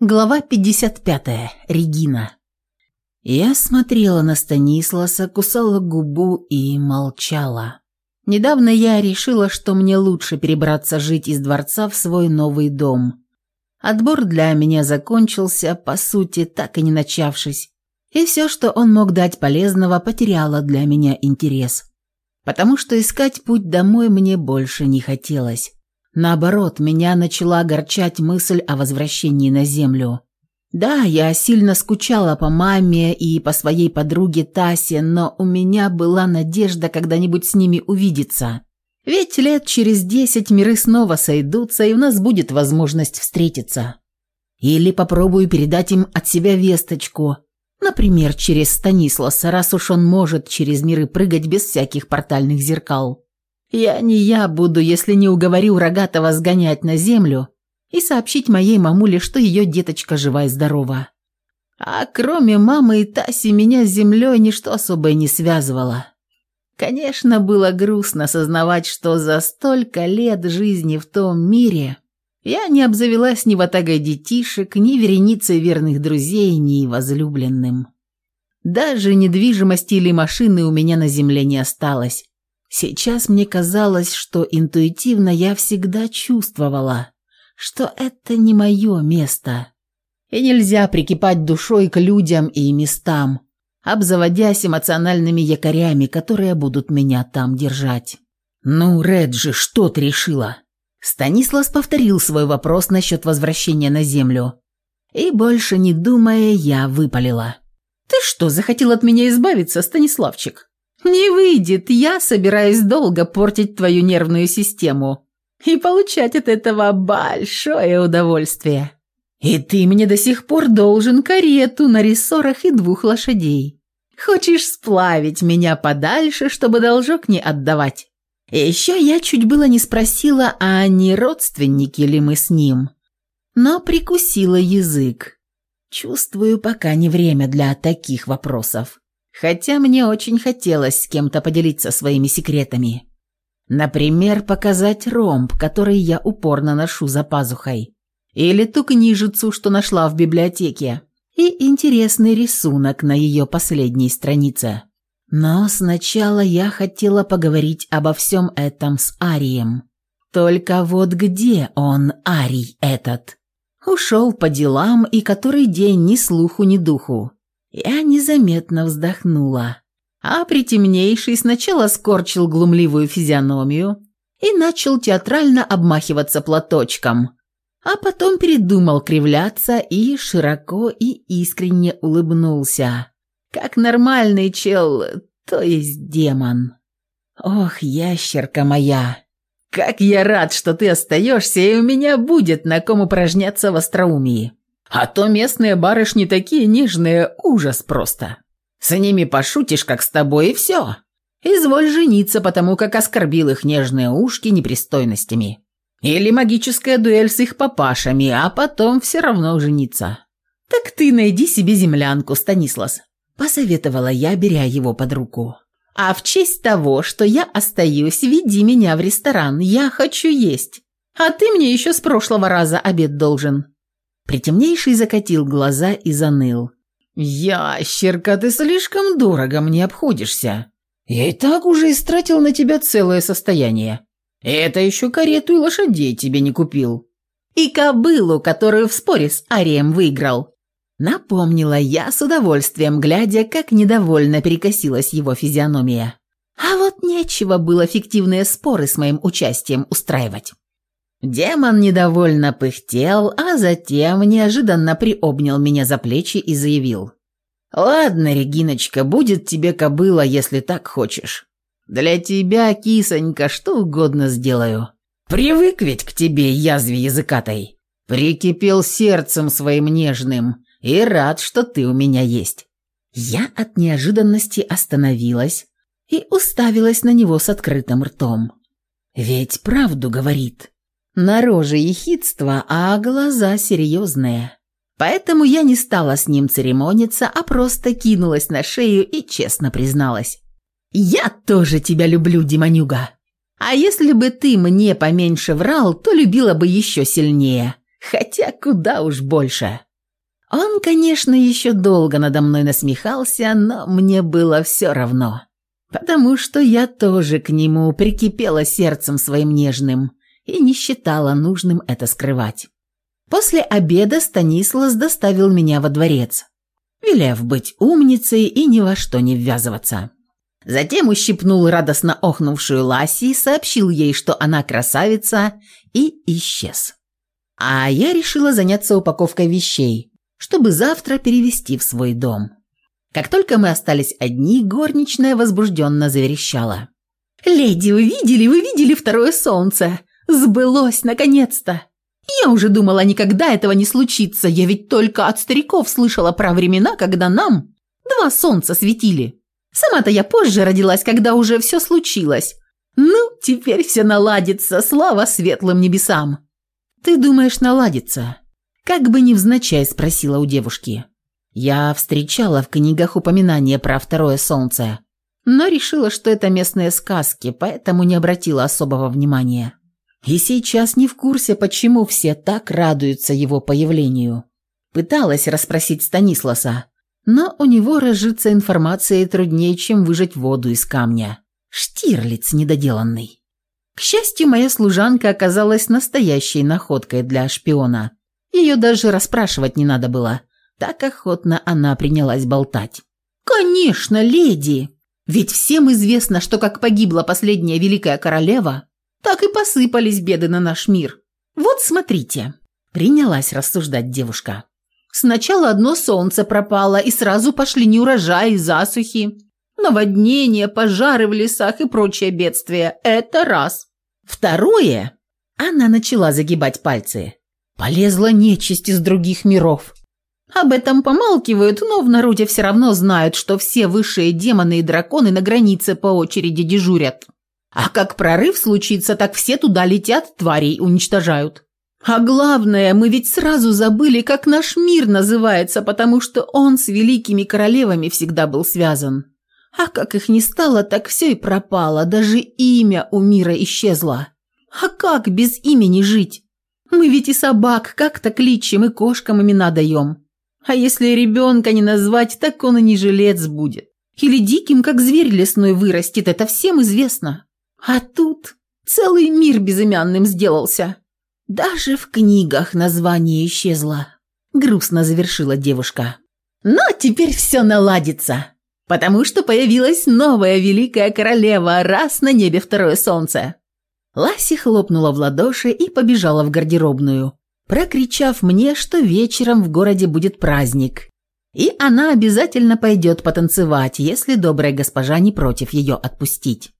Глава 55. Регина. Я смотрела на Станисласа, кусала губу и молчала. Недавно я решила, что мне лучше перебраться жить из дворца в свой новый дом. Отбор для меня закончился, по сути, так и не начавшись. И все, что он мог дать полезного, потеряло для меня интерес. Потому что искать путь домой мне больше не хотелось. Наоборот, меня начала огорчать мысль о возвращении на землю. Да, я сильно скучала по маме и по своей подруге Тасе, но у меня была надежда когда-нибудь с ними увидеться. Ведь лет через десять миры снова сойдутся, и у нас будет возможность встретиться. Или попробую передать им от себя весточку. Например, через Станисласа, раз уж он может через миры прыгать без всяких портальных зеркал. Я не я буду, если не уговорю Рогатого сгонять на землю и сообщить моей мамуле, что ее деточка жива и здорова. А кроме мамы и Таси меня с землей ничто особое не связывало. Конечно, было грустно осознавать, что за столько лет жизни в том мире я не обзавелась ни ватагой детишек, ни вереницей верных друзей, ни возлюбленным. Даже недвижимости или машины у меня на земле не осталось. Сейчас мне казалось, что интуитивно я всегда чувствовала, что это не мое место. И нельзя прикипать душой к людям и местам, обзаводясь эмоциональными якорями, которые будут меня там держать. «Ну, Реджи, что ты решила?» Станислав повторил свой вопрос насчет возвращения на Землю. И больше не думая, я выпалила. «Ты что, захотел от меня избавиться, Станиславчик?» «Не выйдет, я собираюсь долго портить твою нервную систему и получать от этого большое удовольствие. И ты мне до сих пор должен карету на рессорах и двух лошадей. Хочешь сплавить меня подальше, чтобы должок не отдавать?» Еще я чуть было не спросила, а не родственники ли мы с ним. Но прикусила язык. Чувствую, пока не время для таких вопросов. Хотя мне очень хотелось с кем-то поделиться своими секретами. Например, показать ромб, который я упорно ношу за пазухой. Или ту книжицу, что нашла в библиотеке. И интересный рисунок на ее последней странице. Но сначала я хотела поговорить обо всем этом с Арием. Только вот где он, Арий этот? Ушел по делам и который день ни слуху, ни духу. Я незаметно вздохнула. А притемнейший сначала скорчил глумливую физиономию и начал театрально обмахиваться платочком, а потом передумал кривляться и широко и искренне улыбнулся. Как нормальный чел, то есть демон. «Ох, ящерка моя!» «Как я рад, что ты остаешься, и у меня будет на ком упражняться в остроумии!» А то местные барышни такие нежные, ужас просто. С ними пошутишь, как с тобой, и все. Изволь жениться, потому как оскорбил их нежные ушки непристойностями. Или магическая дуэль с их папашами, а потом все равно жениться. Так ты найди себе землянку, Станислас, посоветовала я, беря его под руку. А в честь того, что я остаюсь, веди меня в ресторан, я хочу есть. А ты мне еще с прошлого раза обед должен. Притемнейший закатил глаза и заныл. «Ящерка, ты слишком дорого мне обходишься. Я и так уже истратил на тебя целое состояние. Это еще карету и лошадей тебе не купил. И кобылу, которую в споре с Арием выиграл». Напомнила я с удовольствием, глядя, как недовольно перекосилась его физиономия. А вот нечего было фиктивные споры с моим участием устраивать. Демон недовольно пыхтел, а затем неожиданно приобнял меня за плечи и заявил. «Ладно, Региночка, будет тебе кобыла, если так хочешь. Для тебя, кисонька, что угодно сделаю. Привык ведь к тебе, язве языкатой. Прикипел сердцем своим нежным и рад, что ты у меня есть». Я от неожиданности остановилась и уставилась на него с открытым ртом. «Ведь правду говорит». На роже ехидство, а глаза серьезные. Поэтому я не стала с ним церемониться, а просто кинулась на шею и честно призналась. «Я тоже тебя люблю, Демонюга. А если бы ты мне поменьше врал, то любила бы еще сильнее. Хотя куда уж больше». Он, конечно, еще долго надо мной насмехался, но мне было все равно. Потому что я тоже к нему прикипела сердцем своим нежным и не считала нужным это скрывать. После обеда Станислав доставил меня во дворец, велев быть умницей и ни во что не ввязываться. Затем ущипнул радостно охнувшую Ласи и сообщил ей, что она красавица, и исчез. А я решила заняться упаковкой вещей, чтобы завтра перевести в свой дом. Как только мы остались одни, горничная возбужденно заверещала. «Леди, вы видели, вы видели второе солнце? Сбылось, наконец-то! Я уже думала, никогда этого не случится. Я ведь только от стариков слышала про времена, когда нам два солнца светили. Сама-то я позже родилась, когда уже все случилось. Ну, теперь все наладится, слава светлым небесам. Ты думаешь, наладится? Как бы невзначай спросила у девушки. Я встречала в книгах упоминание про второе солнце, но решила, что это местные сказки, поэтому не обратила особого внимания и сейчас не в курсе, почему все так радуются его появлению. Пыталась расспросить Станисласа, но у него разжиться информацией труднее, чем выжать воду из камня. Штирлиц недоделанный. К счастью, моя служанка оказалась настоящей находкой для шпиона. Ее даже расспрашивать не надо было. Так охотно она принялась болтать. «Конечно, леди! Ведь всем известно, что как погибла последняя великая королева, так и посыпались беды на наш мир. Вот смотрите, принялась рассуждать девушка. Сначала одно солнце пропало, и сразу пошли неурожаи, засухи, наводнения, пожары в лесах и прочие бедствия. Это раз. Второе, она начала загибать пальцы. Полезла нечисть из других миров. Об этом помалкивают, но в народе все равно знают, что все высшие демоны и драконы на границе по очереди дежурят. А как прорыв случится, так все туда летят, тварей уничтожают. А главное, мы ведь сразу забыли, как наш мир называется, потому что он с великими королевами всегда был связан. А как их не стало, так все и пропало, даже имя у мира исчезло. А как без имени жить? Мы ведь и собак как-то кличем, и кошкам имена даем. А если ребенка не назвать, так он и не жилец будет. Или диким, как зверь лесной вырастет, это всем известно. А тут целый мир безымянным сделался. Даже в книгах название исчезло. Грустно завершила девушка. Но теперь все наладится, потому что появилась новая великая королева, раз на небе второе солнце. Ласи хлопнула в ладоши и побежала в гардеробную, прокричав мне, что вечером в городе будет праздник. И она обязательно пойдет потанцевать, если добрая госпожа не против ее отпустить.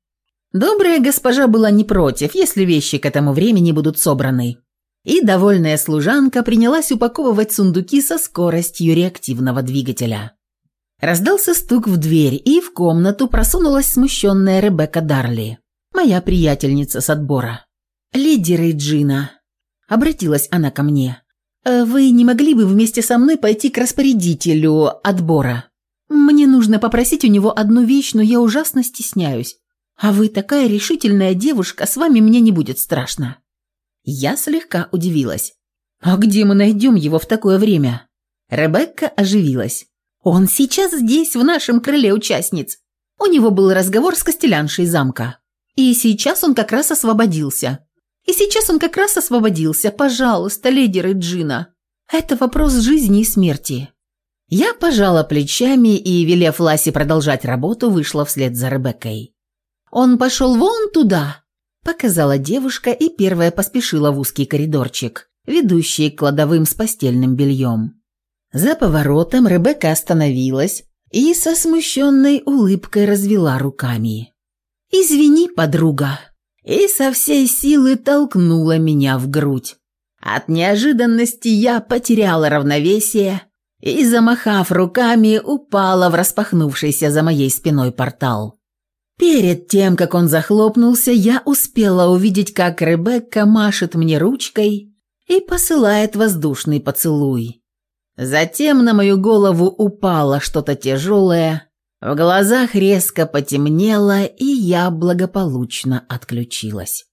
Добрая госпожа была не против, если вещи к этому времени будут собраны. И довольная служанка принялась упаковывать сундуки со скоростью реактивного двигателя. Раздался стук в дверь, и в комнату просунулась смущенная Ребекка Дарли, моя приятельница с отбора. «Леди Рейджина», — обратилась она ко мне, «Э, — «вы не могли бы вместе со мной пойти к распорядителю отбора? Мне нужно попросить у него одну вещь, но я ужасно стесняюсь. «А вы такая решительная девушка, с вами мне не будет страшно». Я слегка удивилась. «А где мы найдем его в такое время?» Ребекка оживилась. «Он сейчас здесь, в нашем крыле участниц. У него был разговор с костеляншей замка. И сейчас он как раз освободился. И сейчас он как раз освободился. Пожалуйста, леди Реджина. Это вопрос жизни и смерти». Я пожала плечами и, велев Ласе продолжать работу, вышла вслед за Ребеккой. Он пошел вон туда!» Показала девушка и первая поспешила в узкий коридорчик, ведущий к кладовым с постельным бельем. За поворотом Ребекка остановилась и со смущенной улыбкой развела руками. «Извини, подруга!» И со всей силы толкнула меня в грудь. От неожиданности я потеряла равновесие и, замахав руками, упала в распахнувшийся за моей спиной портал. Перед тем, как он захлопнулся, я успела увидеть, как Ребекка машет мне ручкой и посылает воздушный поцелуй. Затем на мою голову упало что-то тяжелое, в глазах резко потемнело, и я благополучно отключилась.